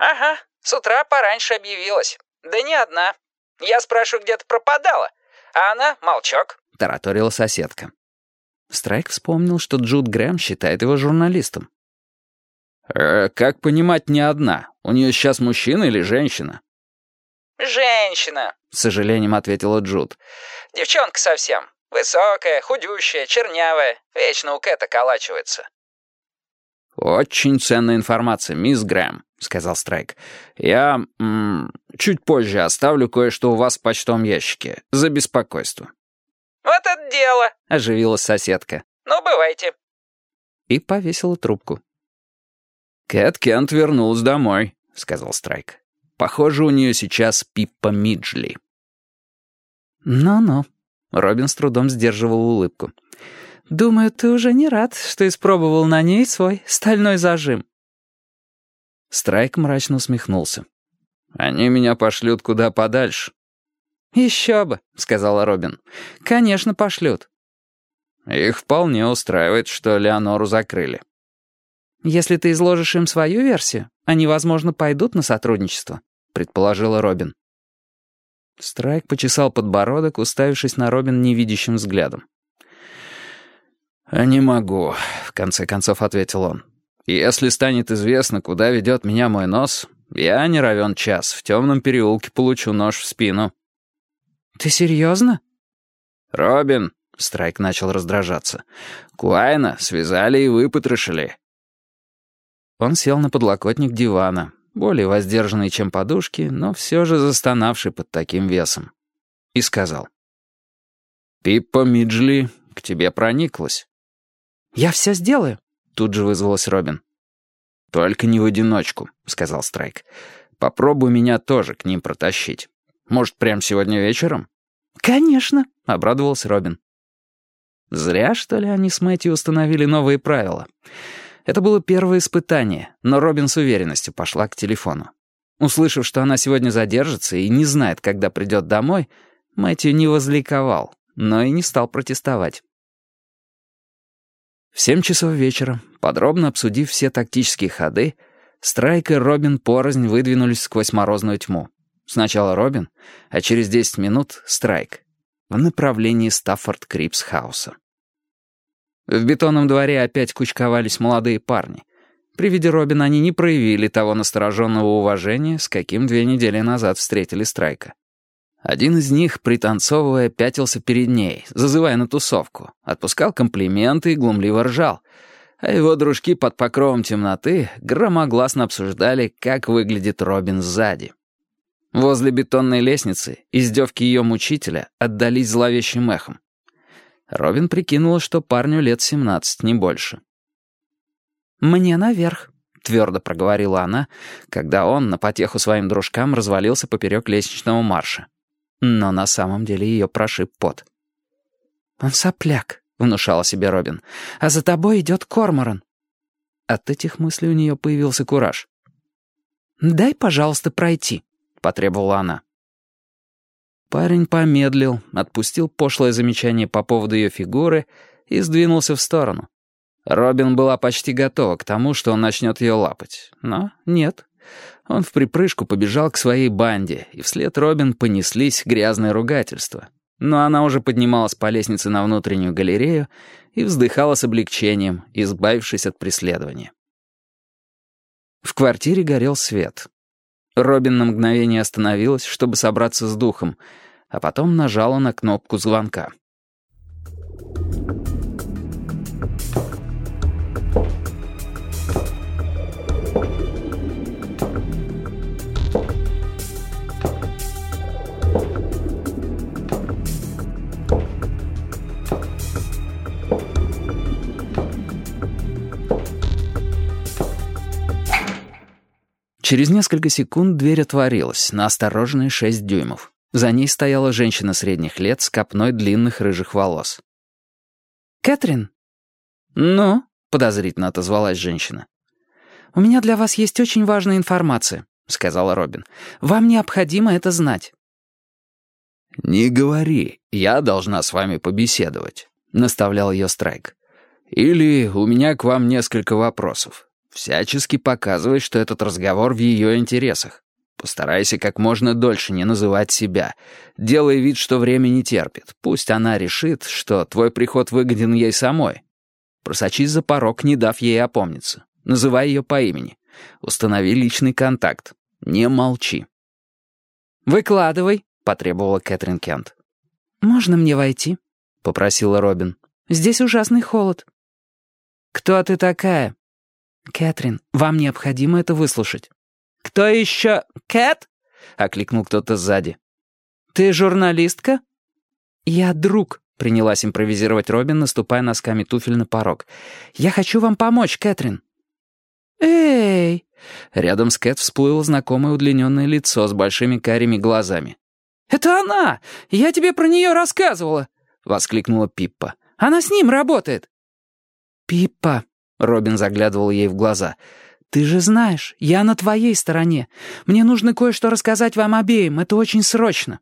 «Ага, с утра пораньше объявилась. Да не одна. Я спрашиваю, где ты пропадала, а она — молчок», — тараторила соседка. Страйк вспомнил, что Джуд Грэм считает его журналистом. «Э, «Как понимать, не одна? У нее сейчас мужчина или женщина?» «Женщина», — с сожалением ответила Джуд. «Девчонка совсем. Высокая, худющая, чернявая. Вечно у Кэта колачивается». «Очень ценная информация, мисс Грэм», — сказал Страйк. «Я м чуть позже оставлю кое-что у вас в почтовом ящике. За беспокойство». «Вот это дело!» — оживилась соседка. «Ну, бывайте». И повесила трубку. «Кэт Кент вернулась домой», — сказал Страйк. «Похоже, у нее сейчас Пиппа Миджли». «Ну-ну», — Робин с трудом сдерживал улыбку. «Думаю, ты уже не рад, что испробовал на ней свой стальной зажим». Страйк мрачно усмехнулся. «Они меня пошлют куда подальше». «Еще бы», — сказала Робин. «Конечно, пошлют». «Их вполне устраивает, что Леонору закрыли». «Если ты изложишь им свою версию, они, возможно, пойдут на сотрудничество», — предположила Робин. Страйк почесал подбородок, уставившись на Робин невидящим взглядом. «Не могу», — в конце концов ответил он. «Если станет известно, куда ведет меня мой нос, я не равен час, в темном переулке получу нож в спину». «Ты серьезно?» «Робин», — Страйк начал раздражаться, — «Куайна связали и выпотрошили». Он сел на подлокотник дивана, более воздержанный, чем подушки, но все же застонавший под таким весом, и сказал. «Пиппа Миджли к тебе прониклась». «Я все сделаю», — тут же вызвалась Робин. «Только не в одиночку», — сказал Страйк. «Попробуй меня тоже к ним протащить. Может, прямо сегодня вечером?» «Конечно», — обрадовался Робин. Зря, что ли, они с Мэтью установили новые правила. Это было первое испытание, но Робин с уверенностью пошла к телефону. Услышав, что она сегодня задержится и не знает, когда придет домой, Мэтью не возликовал, но и не стал протестовать. В семь часов вечера, подробно обсудив все тактические ходы, Страйк и Робин порознь выдвинулись сквозь морозную тьму. Сначала Робин, а через десять минут — Страйк. В направлении Стаффорд-Крипс-хауса. В бетонном дворе опять кучковались молодые парни. При виде Робина они не проявили того настороженного уважения, с каким две недели назад встретили Страйка. Один из них, пританцовывая, пятился перед ней, зазывая на тусовку, отпускал комплименты и глумливо ржал, а его дружки под покровом темноты громогласно обсуждали, как выглядит Робин сзади. Возле бетонной лестницы издевки ее мучителя отдались зловещим эхом. Робин прикинула, что парню лет семнадцать, не больше. «Мне наверх», — твердо проговорила она, когда он на потеху своим дружкам развалился поперек лестничного марша. Но на самом деле ее прошиб пот. «Он сопляк», — внушала себе Робин. «А за тобой идет Корморан». От этих мыслей у нее появился кураж. «Дай, пожалуйста, пройти», — потребовала она. Парень помедлил, отпустил пошлое замечание по поводу ее фигуры и сдвинулся в сторону. Робин была почти готова к тому, что он начнет ее лапать. Но нет. Он в припрыжку побежал к своей банде, и вслед Робин понеслись грязные ругательства. Но она уже поднималась по лестнице на внутреннюю галерею и вздыхала с облегчением, избавившись от преследования. В квартире горел свет. Робин на мгновение остановилась, чтобы собраться с духом, а потом нажала на кнопку звонка. Через несколько секунд дверь отворилась на осторожные шесть дюймов. За ней стояла женщина средних лет с копной длинных рыжих волос. «Кэтрин?» «Ну?» — подозрительно отозвалась женщина. «У меня для вас есть очень важная информация», — сказала Робин. «Вам необходимо это знать». «Не говори, я должна с вами побеседовать», — наставлял ее Страйк. «Или у меня к вам несколько вопросов. Всячески показывай, что этот разговор в ее интересах. Постарайся как можно дольше не называть себя. Делай вид, что время не терпит. Пусть она решит, что твой приход выгоден ей самой. Просочись за порог, не дав ей опомниться. Называй ее по имени. Установи личный контакт. Не молчи. «Выкладывай», — потребовала Кэтрин Кент. «Можно мне войти?» — попросила Робин. «Здесь ужасный холод». «Кто ты такая?» «Кэтрин, вам необходимо это выслушать». «Кто еще? Кэт?» — окликнул кто-то сзади. «Ты журналистка?» «Я друг», — принялась импровизировать Робин, наступая носками туфель на порог. «Я хочу вам помочь, Кэтрин». «Эй!» Рядом с Кэт всплыло знакомое удлиненное лицо с большими карими глазами. «Это она! Я тебе про нее рассказывала!» — воскликнула Пиппа. «Она с ним работает!» «Пиппа!» — Робин заглядывал ей в глаза. «Ты же знаешь, я на твоей стороне. Мне нужно кое-что рассказать вам обеим, это очень срочно».